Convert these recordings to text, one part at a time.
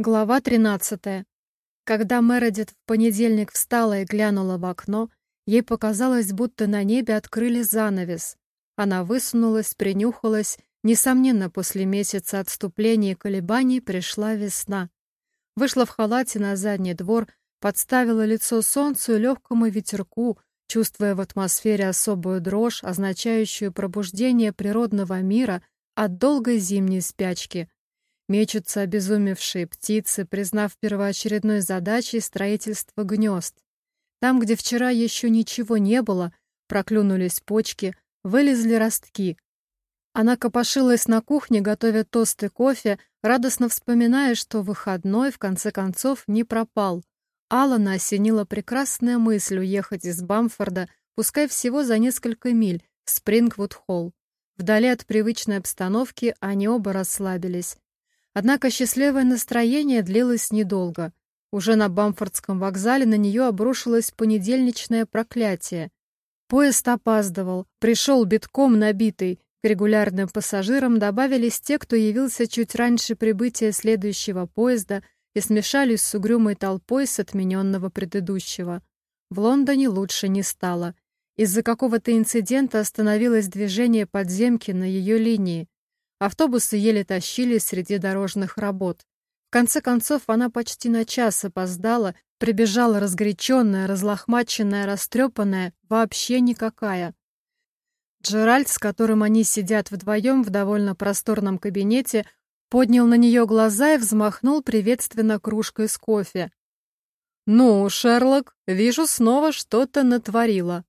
Глава 13. Когда Мередит в понедельник встала и глянула в окно, ей показалось, будто на небе открыли занавес. Она высунулась, принюхалась. Несомненно, после месяца отступления и колебаний пришла весна. Вышла в халате на задний двор, подставила лицо солнцу и легкому ветерку, чувствуя в атмосфере особую дрожь, означающую пробуждение природного мира от долгой зимней спячки — Мечутся обезумевшие птицы, признав первоочередной задачей строительство гнезд. Там, где вчера еще ничего не было, проклюнулись почки, вылезли ростки. Она копошилась на кухне, готовя тост и кофе, радостно вспоминая, что выходной, в конце концов, не пропал. Алана осенила прекрасная мысль уехать из Бамфорда, пускай всего за несколько миль, в Спрингвуд-Холл. Вдали от привычной обстановки они оба расслабились. Однако счастливое настроение длилось недолго. Уже на Бамфордском вокзале на нее обрушилось понедельничное проклятие. Поезд опаздывал, пришел битком набитый. К регулярным пассажирам добавились те, кто явился чуть раньше прибытия следующего поезда и смешались с угрюмой толпой с отмененного предыдущего. В Лондоне лучше не стало. Из-за какого-то инцидента остановилось движение подземки на ее линии. Автобусы еле тащились среди дорожных работ. В конце концов, она почти на час опоздала, прибежала разгоряченная, разлохмаченная, растрепанная, вообще никакая. Джеральд, с которым они сидят вдвоем в довольно просторном кабинете, поднял на нее глаза и взмахнул приветственно кружкой с кофе. «Ну, Шерлок, вижу, снова что-то натворила».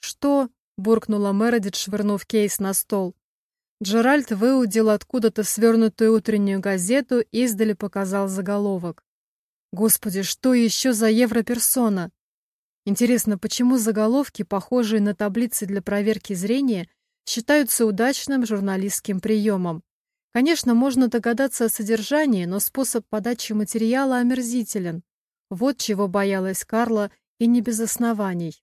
«Что?» — буркнула Мередит, швырнув кейс на стол. Джеральд выудил откуда-то свернутую утреннюю газету и издали показал заголовок. Господи, что еще за европерсона? Интересно, почему заголовки, похожие на таблицы для проверки зрения, считаются удачным журналистским приемом? Конечно, можно догадаться о содержании, но способ подачи материала омерзителен. Вот чего боялась Карла, и не без оснований.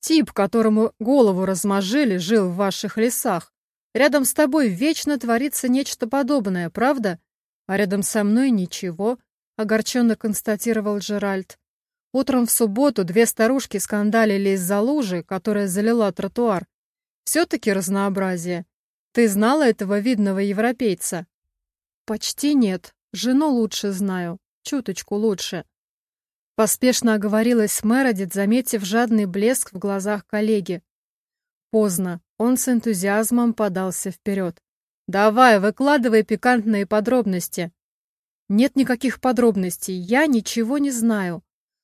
Тип, которому голову размажили, жил в ваших лесах. Рядом с тобой вечно творится нечто подобное, правда? А рядом со мной ничего, — огорченно констатировал Джеральд. Утром в субботу две старушки скандалили из-за лужи, которая залила тротуар. Все-таки разнообразие. Ты знала этого видного европейца? Почти нет. Жену лучше знаю. Чуточку лучше. Поспешно оговорилась Мередит, заметив жадный блеск в глазах коллеги. Поздно. Он с энтузиазмом подался вперед. «Давай, выкладывай пикантные подробности». «Нет никаких подробностей, я ничего не знаю.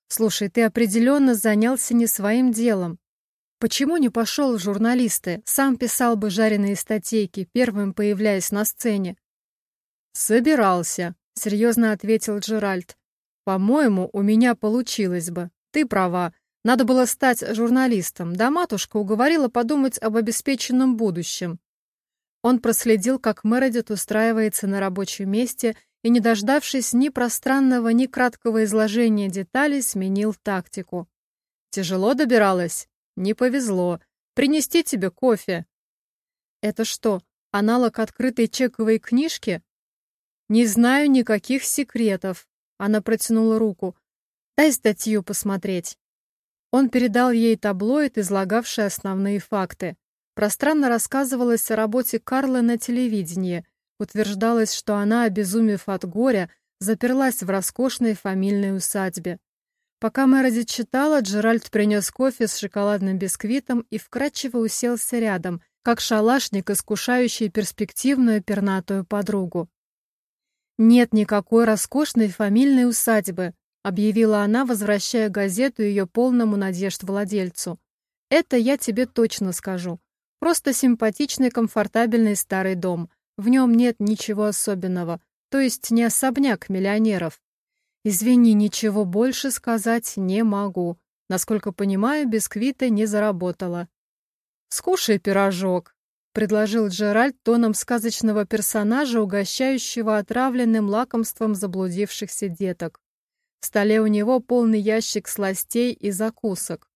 Слушай, ты определенно занялся не своим делом. Почему не пошел в журналисты? Сам писал бы жареные статейки, первым появляясь на сцене». «Собирался», — серьезно ответил Джеральд. «По-моему, у меня получилось бы. Ты права. Надо было стать журналистом, да матушка уговорила подумать об обеспеченном будущем. Он проследил, как Мередит устраивается на рабочем месте и, не дождавшись ни пространного, ни краткого изложения деталей, сменил тактику. «Тяжело добиралась? Не повезло. Принести тебе кофе?» «Это что, аналог открытой чековой книжки?» «Не знаю никаких секретов», — она протянула руку. «Дай статью посмотреть». Он передал ей таблоид, излагавший основные факты. Пространно рассказывалось о работе Карлы на телевидении. Утверждалось, что она, обезумев от горя, заперлась в роскошной фамильной усадьбе. Пока Мередит читала, Джеральд принес кофе с шоколадным бисквитом и вкратчиво уселся рядом, как шалашник, искушающий перспективную пернатую подругу. Нет никакой роскошной фамильной усадьбы, — объявила она, возвращая газету ее полному надежд владельцу. «Это я тебе точно скажу. Просто симпатичный, комфортабельный старый дом. В нем нет ничего особенного, то есть не особняк миллионеров. Извини, ничего больше сказать не могу. Насколько понимаю, бисквита не заработала». «Скушай пирожок», — предложил Джеральд тоном сказочного персонажа, угощающего отравленным лакомством заблудившихся деток. В столе у него полный ящик сластей и закусок.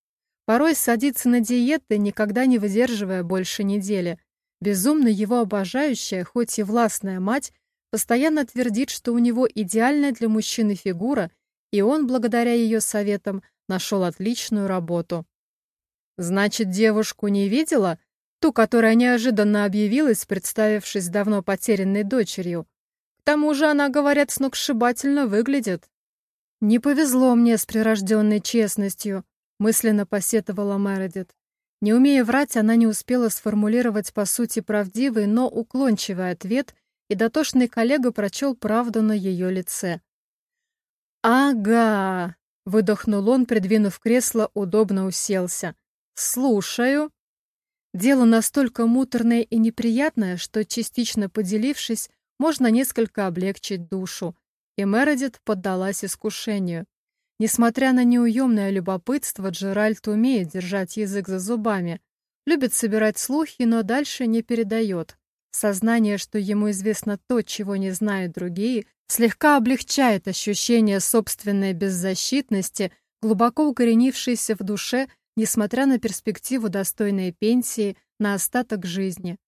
Порой садится на диеты, никогда не выдерживая больше недели. Безумно его обожающая, хоть и властная мать, постоянно твердит, что у него идеальная для мужчины фигура, и он, благодаря ее советам, нашел отличную работу. Значит, девушку не видела? Ту, которая неожиданно объявилась, представившись давно потерянной дочерью. К тому же она, говорят, сногсшибательно выглядит. Не повезло мне с прирожденной честностью, мысленно посетовала Мередит. Не умея врать, она не успела сформулировать по сути правдивый, но уклончивый ответ, и дотошный коллега прочел правду на ее лице. «Ага!» — выдохнул он, придвинув кресло, удобно уселся. «Слушаю». Дело настолько муторное и неприятное, что, частично поделившись, можно несколько облегчить душу. И Мередит поддалась искушению. Несмотря на неуемное любопытство, Джеральд умеет держать язык за зубами. Любит собирать слухи, но дальше не передает. Сознание, что ему известно то, чего не знают другие, слегка облегчает ощущение собственной беззащитности, глубоко укоренившейся в душе, несмотря на перспективу достойной пенсии на остаток жизни.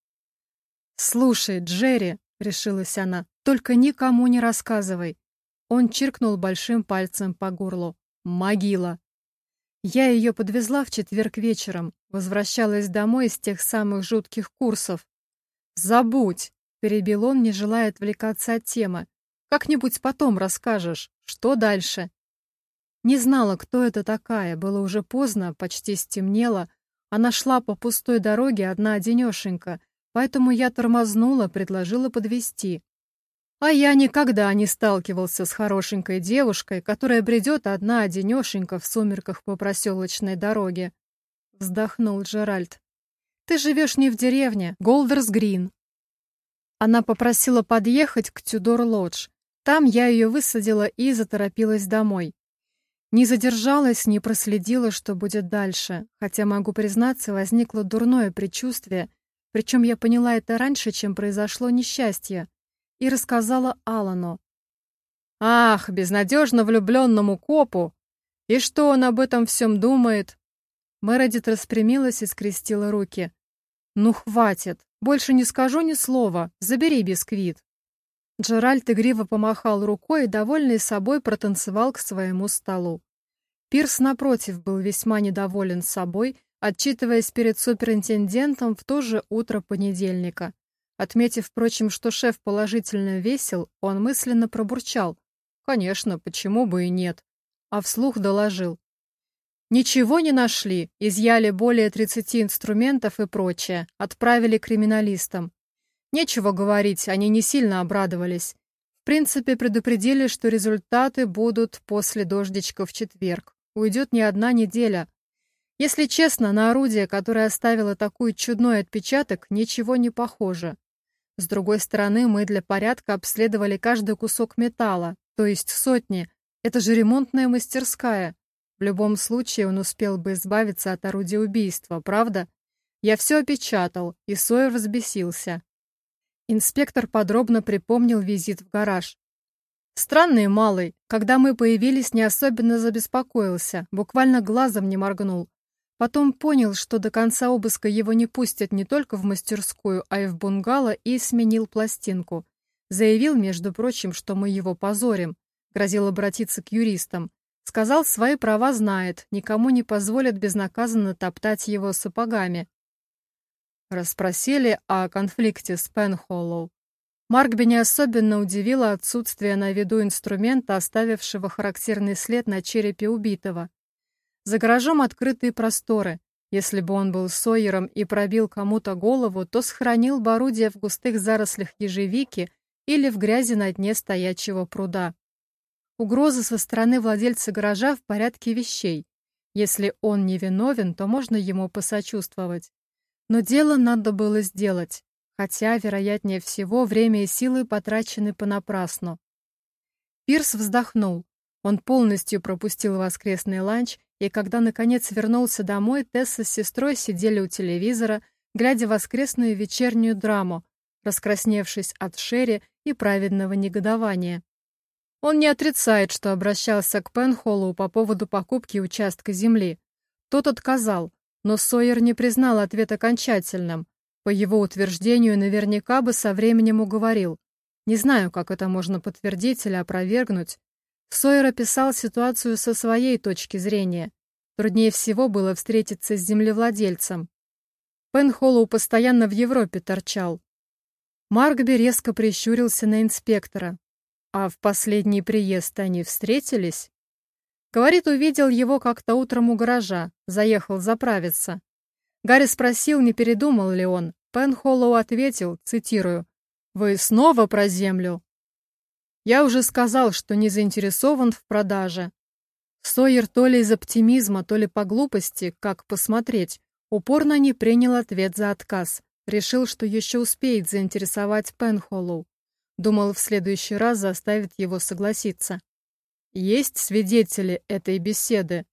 «Слушай, Джерри», — решилась она, — «только никому не рассказывай. Он чиркнул большим пальцем по горлу. «Могила!» Я ее подвезла в четверг вечером, возвращалась домой из тех самых жутких курсов. «Забудь!» — перебил он, не желая отвлекаться от темы. «Как-нибудь потом расскажешь. Что дальше?» Не знала, кто это такая, было уже поздно, почти стемнело. Она шла по пустой дороге одна-одинешенька, поэтому я тормознула, предложила подвести. А я никогда не сталкивался с хорошенькой девушкой, которая бредет одна-одинешенька в сумерках по проселочной дороге. Вздохнул Джеральд. Ты живешь не в деревне, Голдерс-Грин. Она попросила подъехать к Тюдор-Лодж. Там я ее высадила и заторопилась домой. Не задержалась, не проследила, что будет дальше, хотя, могу признаться, возникло дурное предчувствие, причем я поняла это раньше, чем произошло несчастье и рассказала Алану. «Ах, безнадежно влюбленному копу! И что он об этом всем думает?» Мередит распрямилась и скрестила руки. «Ну, хватит! Больше не скажу ни слова. Забери бисквит!» Джеральд игриво помахал рукой и, довольный собой, протанцевал к своему столу. Пирс, напротив, был весьма недоволен собой, отчитываясь перед суперинтендентом в то же утро понедельника. Отметив, впрочем, что шеф положительно весел, он мысленно пробурчал. Конечно, почему бы и нет. А вслух доложил. Ничего не нашли, изъяли более 30 инструментов и прочее, отправили криминалистам. Нечего говорить, они не сильно обрадовались. В принципе, предупредили, что результаты будут после дождичка в четверг. Уйдет не одна неделя. Если честно, на орудие, которое оставило такой чудной отпечаток, ничего не похоже. С другой стороны, мы для порядка обследовали каждый кусок металла, то есть сотни. Это же ремонтная мастерская. В любом случае он успел бы избавиться от орудия убийства, правда? Я все опечатал, и Сойер взбесился. Инспектор подробно припомнил визит в гараж. Странный малый, когда мы появились, не особенно забеспокоился, буквально глазом не моргнул. Потом понял, что до конца обыска его не пустят не только в мастерскую, а и в бунгало, и сменил пластинку. Заявил, между прочим, что мы его позорим. Грозил обратиться к юристам. Сказал, свои права знает, никому не позволят безнаказанно топтать его сапогами. Расспросили о конфликте с Пенхоллоу. Маркби не особенно удивило отсутствие на виду инструмента, оставившего характерный след на черепе убитого. За гаражом открытые просторы. Если бы он был Сойером и пробил кому-то голову, то сохранил бы орудие в густых зарослях ежевики или в грязи на дне стоячего пруда. Угроза со стороны владельца гаража в порядке вещей. Если он не виновен, то можно ему посочувствовать. Но дело надо было сделать, хотя, вероятнее всего, время и силы потрачены понапрасну. Пирс вздохнул. Он полностью пропустил воскресный ланч и когда, наконец, вернулся домой, Тесса с сестрой сидели у телевизора, глядя воскресную вечернюю драму, раскрасневшись от шерри и праведного негодования. Он не отрицает, что обращался к Пенхоллу по поводу покупки участка земли. Тот отказал, но Сойер не признал ответ окончательным. По его утверждению, наверняка бы со временем уговорил. Не знаю, как это можно подтвердить или опровергнуть. Сойер описал ситуацию со своей точки зрения. Труднее всего было встретиться с землевладельцем. Пенхоллоу постоянно в Европе торчал. Маркби резко прищурился на инспектора. А в последний приезд они встретились? Говорит, увидел его как-то утром у гаража, заехал заправиться. Гарри спросил, не передумал ли он. Пенхоллоу ответил, цитирую, «Вы снова про землю?» Я уже сказал, что не заинтересован в продаже. Сойер то ли из оптимизма, то ли по глупости, как посмотреть, упорно не принял ответ за отказ. Решил, что еще успеет заинтересовать Пенхоллоу. Думал, в следующий раз заставит его согласиться. Есть свидетели этой беседы.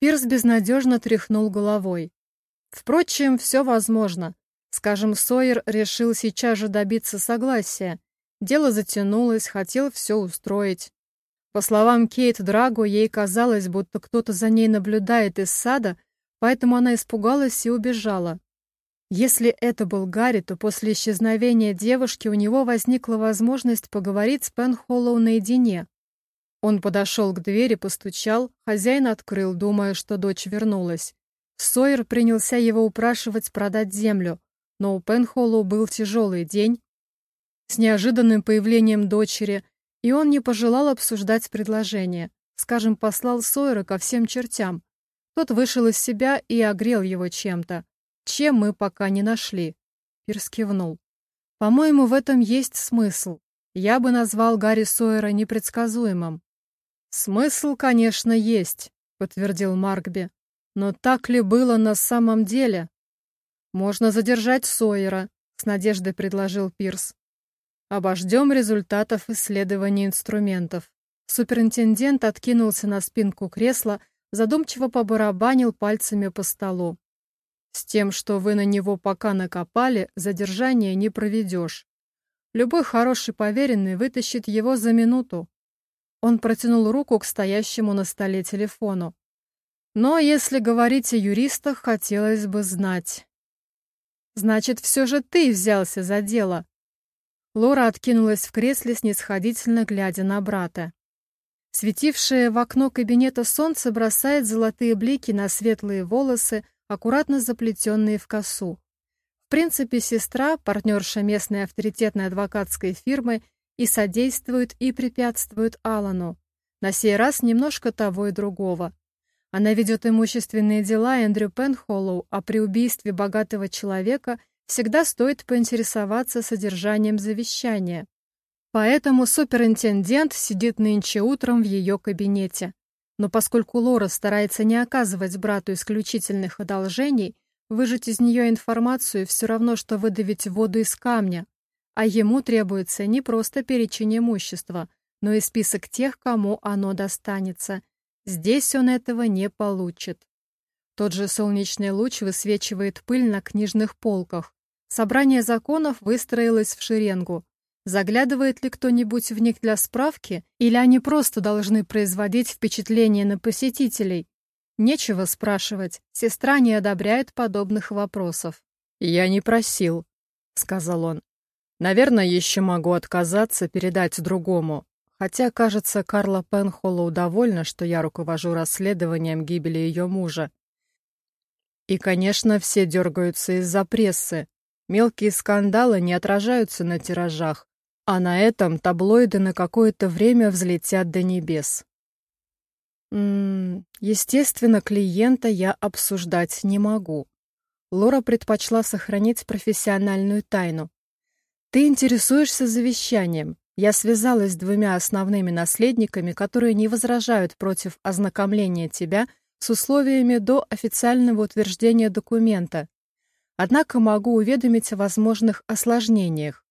Пирс безнадежно тряхнул головой. Впрочем, все возможно. Скажем, Сойер решил сейчас же добиться согласия. Дело затянулось, хотел все устроить. По словам Кейт Драго, ей казалось, будто кто-то за ней наблюдает из сада, поэтому она испугалась и убежала. Если это был Гарри, то после исчезновения девушки у него возникла возможность поговорить с Пенхоллоу наедине. Он подошел к двери, постучал, хозяин открыл, думая, что дочь вернулась. Сойер принялся его упрашивать продать землю, но у Пенхоллоу был тяжелый день с неожиданным появлением дочери, и он не пожелал обсуждать предложение. Скажем, послал Сойера ко всем чертям. Тот вышел из себя и огрел его чем-то. Чем мы пока не нашли. Пирс кивнул. По-моему, в этом есть смысл. Я бы назвал Гарри Сойера непредсказуемым. «Смысл, конечно, есть», — подтвердил Маркби. «Но так ли было на самом деле?» «Можно задержать Сойера», — с надеждой предложил Пирс. «Обождем результатов исследования инструментов». Суперинтендент откинулся на спинку кресла, задумчиво побарабанил пальцами по столу. «С тем, что вы на него пока накопали, задержание не проведешь. Любой хороший поверенный вытащит его за минуту. Он протянул руку к стоящему на столе телефону. Но если говорить о юристах, хотелось бы знать. Значит, все же ты взялся за дело. Лора откинулась в кресле, снисходительно глядя на брата. Светившее в окно кабинета солнце бросает золотые блики на светлые волосы, аккуратно заплетенные в косу. В принципе, сестра, партнерша местной авторитетной адвокатской фирмы, и содействуют, и препятствуют Алану. На сей раз немножко того и другого. Она ведет имущественные дела Эндрю Пенхоллоу, а при убийстве богатого человека всегда стоит поинтересоваться содержанием завещания. Поэтому суперинтендент сидит нынче утром в ее кабинете. Но поскольку Лора старается не оказывать брату исключительных одолжений, выжать из нее информацию все равно, что выдавить воду из камня, а ему требуется не просто перечень имущества, но и список тех, кому оно достанется. Здесь он этого не получит. Тот же солнечный луч высвечивает пыль на книжных полках. Собрание законов выстроилось в шеренгу. Заглядывает ли кто-нибудь в них для справки, или они просто должны производить впечатление на посетителей? Нечего спрашивать, сестра не одобряет подобных вопросов. «Я не просил», — сказал он. Наверное, еще могу отказаться, передать другому. Хотя, кажется, Карла Пенхоллоу довольна, что я руковожу расследованием гибели ее мужа. И, конечно, все дергаются из-за прессы. Мелкие скандалы не отражаются на тиражах, а на этом таблоиды на какое-то время взлетят до небес. М -м, естественно, клиента я обсуждать не могу. Лора предпочла сохранить профессиональную тайну. Ты интересуешься завещанием. Я связалась с двумя основными наследниками, которые не возражают против ознакомления тебя с условиями до официального утверждения документа. Однако могу уведомить о возможных осложнениях.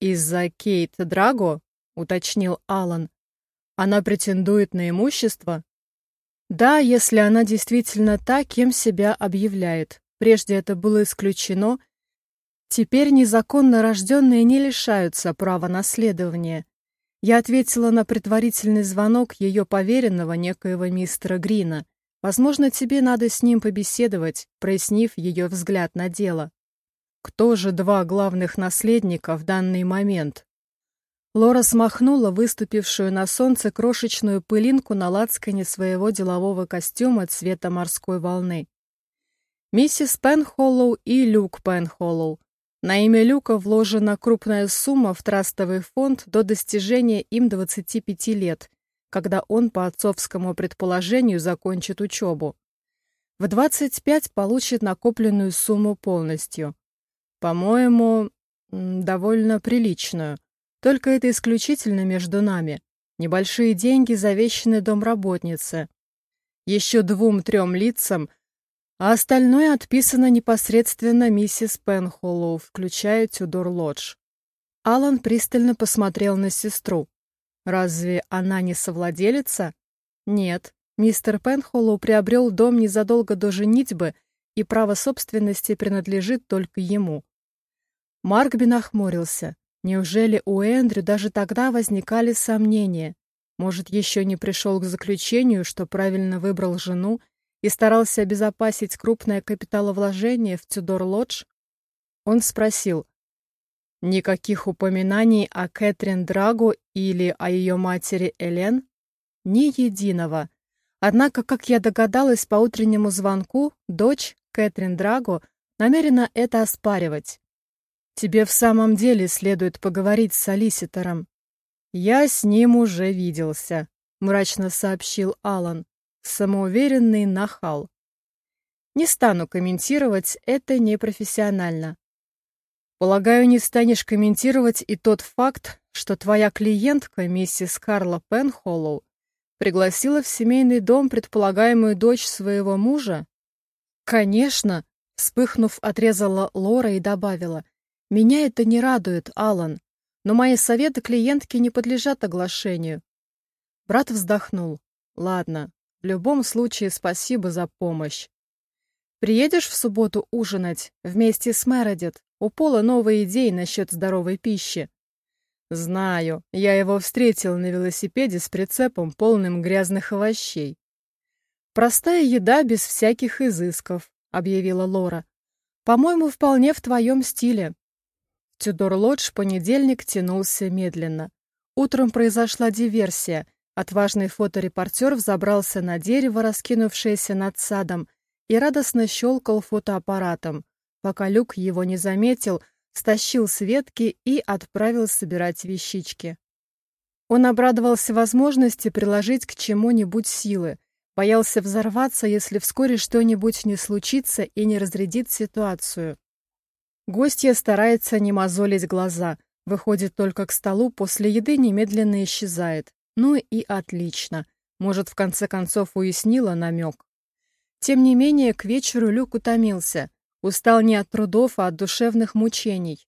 «Из-за Кейт Драго?» — уточнил Алан. «Она претендует на имущество?» «Да, если она действительно та, кем себя объявляет. Прежде это было исключено — Теперь незаконно рожденные не лишаются права наследования. Я ответила на предварительный звонок ее поверенного, некоего мистера Грина. Возможно, тебе надо с ним побеседовать, прояснив ее взгляд на дело. Кто же два главных наследника в данный момент? Лора смахнула выступившую на солнце крошечную пылинку на лацкане своего делового костюма цвета морской волны. Миссис Пенхоллоу и Люк Пенхоллоу. На имя Люка вложена крупная сумма в трастовый фонд до достижения им 25 лет, когда он по отцовскому предположению закончит учебу. В 25 получит накопленную сумму полностью. По-моему, довольно приличную – только это исключительно между нами. Небольшие деньги завещаны домработнице. Еще двум-трем лицам, а остальное отписано непосредственно миссис Пенхоллоу, включая Тюдор Лодж. Алан пристально посмотрел на сестру. Разве она не совладелица? Нет. Мистер Пенхоллоу приобрел дом незадолго до женитьбы, и право собственности принадлежит только ему. Маркби нахмурился. Неужели у Эндрю даже тогда возникали сомнения? Может, еще не пришел к заключению, что правильно выбрал жену и старался обезопасить крупное капиталовложение в Тюдор-Лодж? Он спросил, Никаких упоминаний о Кэтрин Драго или о ее матери Элен? Ни единого. Однако, как я догадалась по утреннему звонку, дочь, Кэтрин Драго, намерена это оспаривать. Тебе в самом деле следует поговорить с солиситором. Я с ним уже виделся, мрачно сообщил Алан, самоуверенный нахал. Не стану комментировать, это непрофессионально. Полагаю, не станешь комментировать и тот факт, что твоя клиентка, миссис Карла Пенхоллоу, пригласила в семейный дом предполагаемую дочь своего мужа? Конечно, вспыхнув, отрезала Лора и добавила: меня это не радует, Алан, но мои советы клиентки не подлежат оглашению. Брат вздохнул. Ладно, в любом случае спасибо за помощь. Приедешь в субботу ужинать вместе с Мередит? У Пола новые идеи насчет здоровой пищи. Знаю, я его встретил на велосипеде с прицепом, полным грязных овощей. Простая еда без всяких изысков, объявила Лора. По-моему, вполне в твоем стиле. Тюдор-Лодж понедельник тянулся медленно. Утром произошла диверсия. Отважный фоторепортер взобрался на дерево, раскинувшееся над садом, и радостно щелкал фотоаппаратом, пока Люк его не заметил, стащил с ветки и отправил собирать вещички. Он обрадовался возможности приложить к чему-нибудь силы, боялся взорваться, если вскоре что-нибудь не случится и не разрядит ситуацию. Гостья старается не мозолить глаза, выходит только к столу, после еды немедленно исчезает. Ну и отлично. Может, в конце концов уяснила намек. Тем не менее, к вечеру Люк утомился. Устал не от трудов, а от душевных мучений.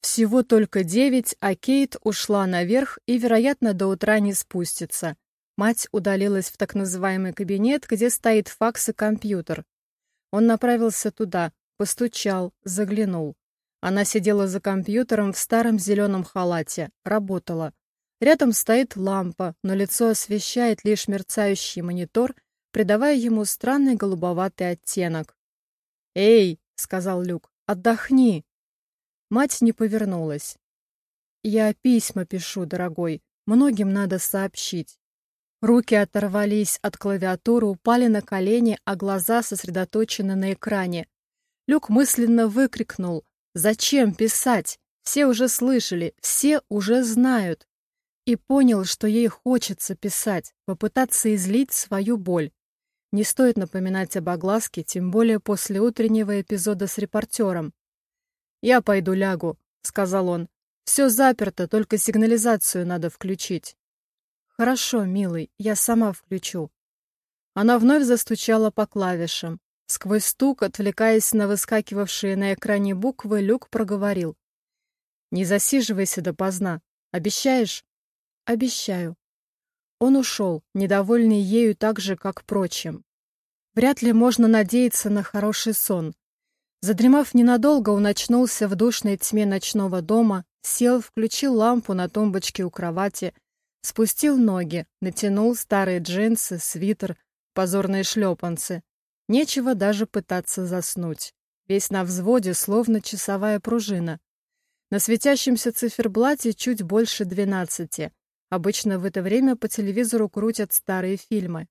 Всего только девять, а Кейт ушла наверх и, вероятно, до утра не спустится. Мать удалилась в так называемый кабинет, где стоит факс и компьютер. Он направился туда, Постучал, заглянул. Она сидела за компьютером в старом зеленом халате, работала. Рядом стоит лампа, но лицо освещает лишь мерцающий монитор, придавая ему странный голубоватый оттенок. «Эй!» — сказал Люк. «Отдохни!» Мать не повернулась. «Я письма пишу, дорогой. Многим надо сообщить». Руки оторвались от клавиатуры, упали на колени, а глаза сосредоточены на экране. Люк мысленно выкрикнул «Зачем писать? Все уже слышали, все уже знают!» И понял, что ей хочется писать, попытаться излить свою боль. Не стоит напоминать об огласке, тем более после утреннего эпизода с репортером. «Я пойду лягу», — сказал он. «Все заперто, только сигнализацию надо включить». «Хорошо, милый, я сама включу». Она вновь застучала по клавишам. Сквозь стук, отвлекаясь на выскакивавшие на экране буквы, Люк проговорил. «Не засиживайся допоздна. Обещаешь?» «Обещаю». Он ушел, недовольный ею так же, как прочим. Вряд ли можно надеяться на хороший сон. Задремав ненадолго, он очнулся в душной тьме ночного дома, сел, включил лампу на тумбочке у кровати, спустил ноги, натянул старые джинсы, свитер, позорные шлепанцы, Нечего даже пытаться заснуть. Весь на взводе, словно часовая пружина. На светящемся циферблате чуть больше 12. Обычно в это время по телевизору крутят старые фильмы.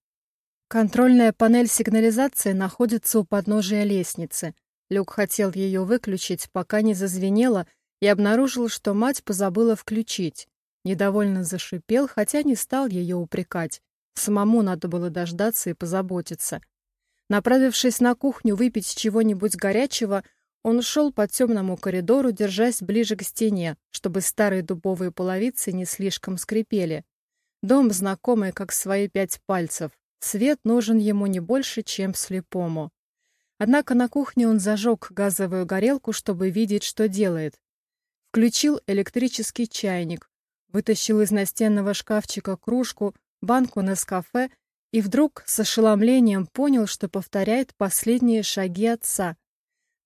Контрольная панель сигнализации находится у подножия лестницы. Люк хотел ее выключить, пока не зазвенело, и обнаружил, что мать позабыла включить. Недовольно зашипел, хотя не стал ее упрекать. Самому надо было дождаться и позаботиться. Направившись на кухню выпить чего-нибудь горячего, он шел по темному коридору, держась ближе к стене, чтобы старые дубовые половицы не слишком скрипели. Дом знакомый, как свои пять пальцев. Свет нужен ему не больше, чем слепому. Однако на кухне он зажег газовую горелку, чтобы видеть, что делает. Включил электрический чайник, вытащил из настенного шкафчика кружку, банку на кафе и вдруг с ошеломлением понял, что повторяет последние шаги отца.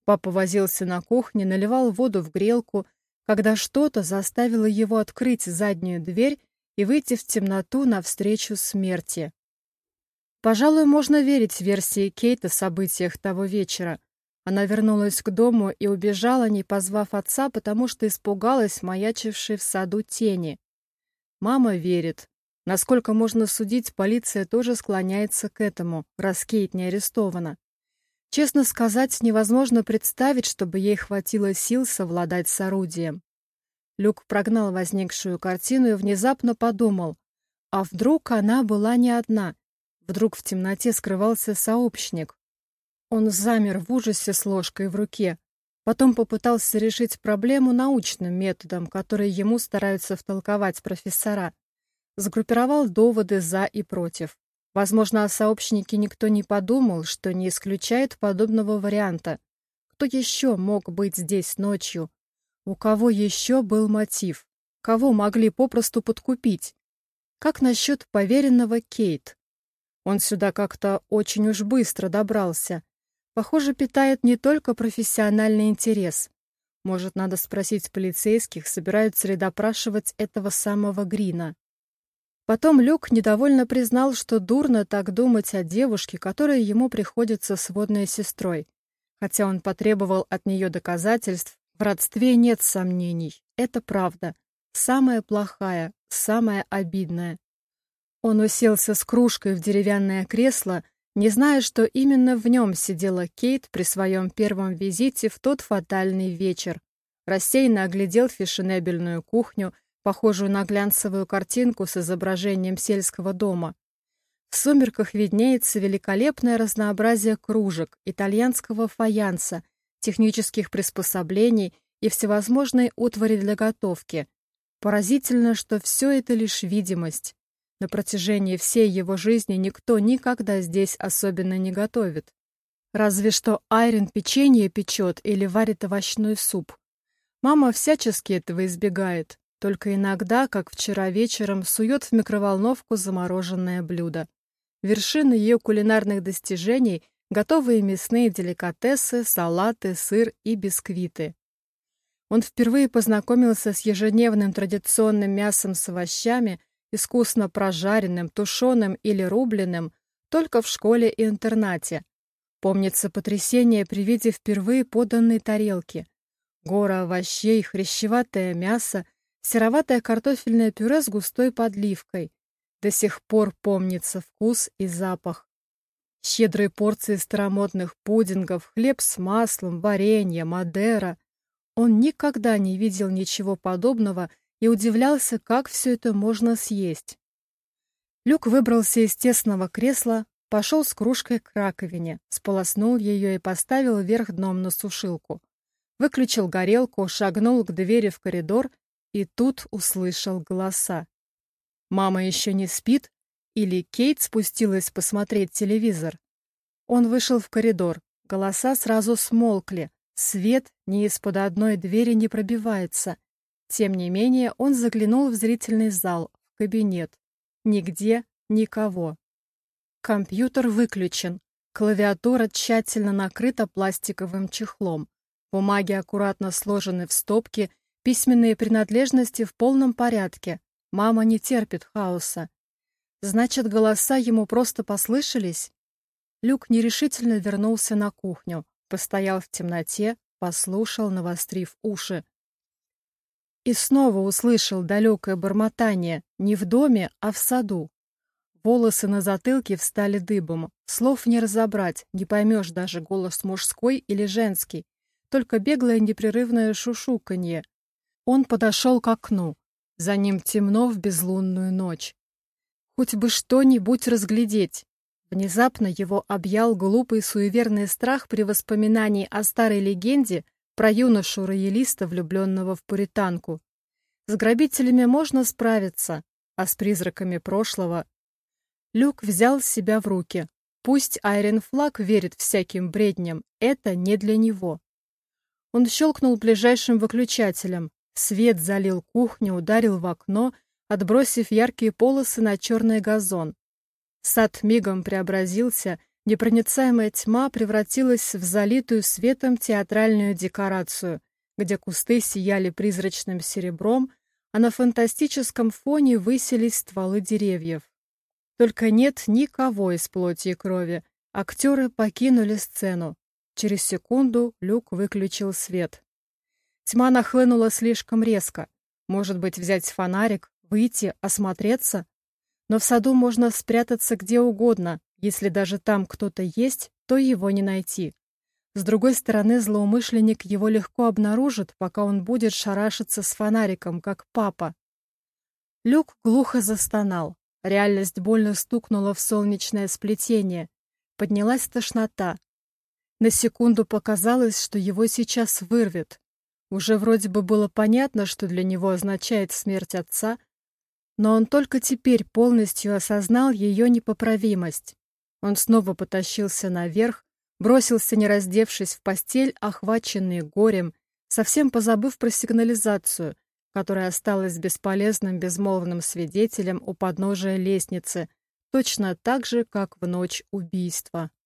Папа возился на кухне, наливал воду в грелку, когда что-то заставило его открыть заднюю дверь и выйти в темноту навстречу смерти. Пожалуй, можно верить версии Кейта о событиях того вечера. Она вернулась к дому и убежала, не позвав отца, потому что испугалась маячившей в саду тени. Мама верит. Насколько можно судить, полиция тоже склоняется к этому, раз Кейт не арестована. Честно сказать, невозможно представить, чтобы ей хватило сил совладать с орудием. Люк прогнал возникшую картину и внезапно подумал, а вдруг она была не одна? Вдруг в темноте скрывался сообщник? Он замер в ужасе с ложкой в руке. Потом попытался решить проблему научным методом, который ему стараются втолковать профессора. Сгруппировал доводы «за» и «против». Возможно, о сообщнике никто не подумал, что не исключает подобного варианта. Кто еще мог быть здесь ночью? У кого еще был мотив? Кого могли попросту подкупить? Как насчет поверенного Кейт? Он сюда как-то очень уж быстро добрался. Похоже, питает не только профессиональный интерес. Может, надо спросить полицейских, собираются ли допрашивать этого самого Грина. Потом Люк недовольно признал, что дурно так думать о девушке, которая ему приходится сводной сестрой. Хотя он потребовал от нее доказательств, в родстве нет сомнений. Это правда. Самая плохая, самая обидная. Он уселся с кружкой в деревянное кресло, не зная, что именно в нем сидела Кейт при своем первом визите в тот фатальный вечер. Рассеянно оглядел фешенебельную кухню, похожую на глянцевую картинку с изображением сельского дома. В сумерках виднеется великолепное разнообразие кружек, итальянского фаянса, технических приспособлений и всевозможной утвари для готовки. Поразительно, что все это лишь видимость. На протяжении всей его жизни никто никогда здесь особенно не готовит. Разве что Айрин печенье печет или варит овощной суп. Мама всячески этого избегает. Только иногда, как вчера вечером, сует в микроволновку замороженное блюдо. Вершина ее кулинарных достижений – готовые мясные деликатесы, салаты, сыр и бисквиты. Он впервые познакомился с ежедневным традиционным мясом с овощами, искусно прожаренным, тушеным или рубленым, только в школе и интернате. Помнится потрясение при виде впервые поданной тарелки. Гора овощей, хрящеватое мясо – сероватое картофельное пюре с густой подливкой. До сих пор помнится вкус и запах. Щедрые порции старомодных пудингов, хлеб с маслом, варенье, мадера. Он никогда не видел ничего подобного и удивлялся, как все это можно съесть. Люк выбрался из тесного кресла, пошел с кружкой к раковине, сполоснул ее и поставил вверх дном на сушилку. Выключил горелку, шагнул к двери в коридор и тут услышал голоса. Мама еще не спит? Или Кейт спустилась посмотреть телевизор? Он вышел в коридор. Голоса сразу смолкли. Свет ни из-под одной двери не пробивается. Тем не менее, он заглянул в зрительный зал, в кабинет. Нигде никого. Компьютер выключен. Клавиатура тщательно накрыта пластиковым чехлом. Бумаги аккуратно сложены в стопки Письменные принадлежности в полном порядке. Мама не терпит хаоса. Значит, голоса ему просто послышались? Люк нерешительно вернулся на кухню, постоял в темноте, послушал, навострив уши. И снова услышал далекое бормотание не в доме, а в саду. Волосы на затылке встали дыбом. Слов не разобрать, не поймешь даже голос мужской или женский. Только беглое непрерывное шушуканье. Он подошел к окну. За ним темно в безлунную ночь. Хоть бы что-нибудь разглядеть. Внезапно его объял глупый суеверный страх при воспоминании о старой легенде про юношу-роялиста, влюбленного в пуританку. С грабителями можно справиться, а с призраками прошлого... Люк взял себя в руки. Пусть Айрен Флаг верит всяким бредням, это не для него. Он щелкнул ближайшим выключателем. Свет залил кухню, ударил в окно — отбросив яркие полосы на черный газон. Сад мигом преобразился, непроницаемая тьма превратилась в залитую светом театральную декорацию, где кусты сияли призрачным серебром, а на фантастическом фоне высились стволы деревьев. Только нет никого из плоти и крови. Актеры покинули сцену. Через секунду Люк выключил свет. Тьма нахлынула слишком резко. Может быть, взять фонарик, выйти, осмотреться. Но в саду можно спрятаться где угодно, если даже там кто-то есть, то его не найти. С другой стороны, злоумышленник его легко обнаружит, пока он будет шарашиться с фонариком, как папа. Люк глухо застонал. Реальность больно стукнула в солнечное сплетение. Поднялась тошнота. На секунду показалось, что его сейчас вырвет. Уже вроде бы было понятно, что для него означает смерть отца, но он только теперь полностью осознал ее непоправимость. Он снова потащился наверх, бросился, не раздевшись, в постель, охваченный горем, совсем позабыв про сигнализацию, которая осталась бесполезным безмолвным свидетелем у подножия лестницы, точно так же, как в ночь убийства.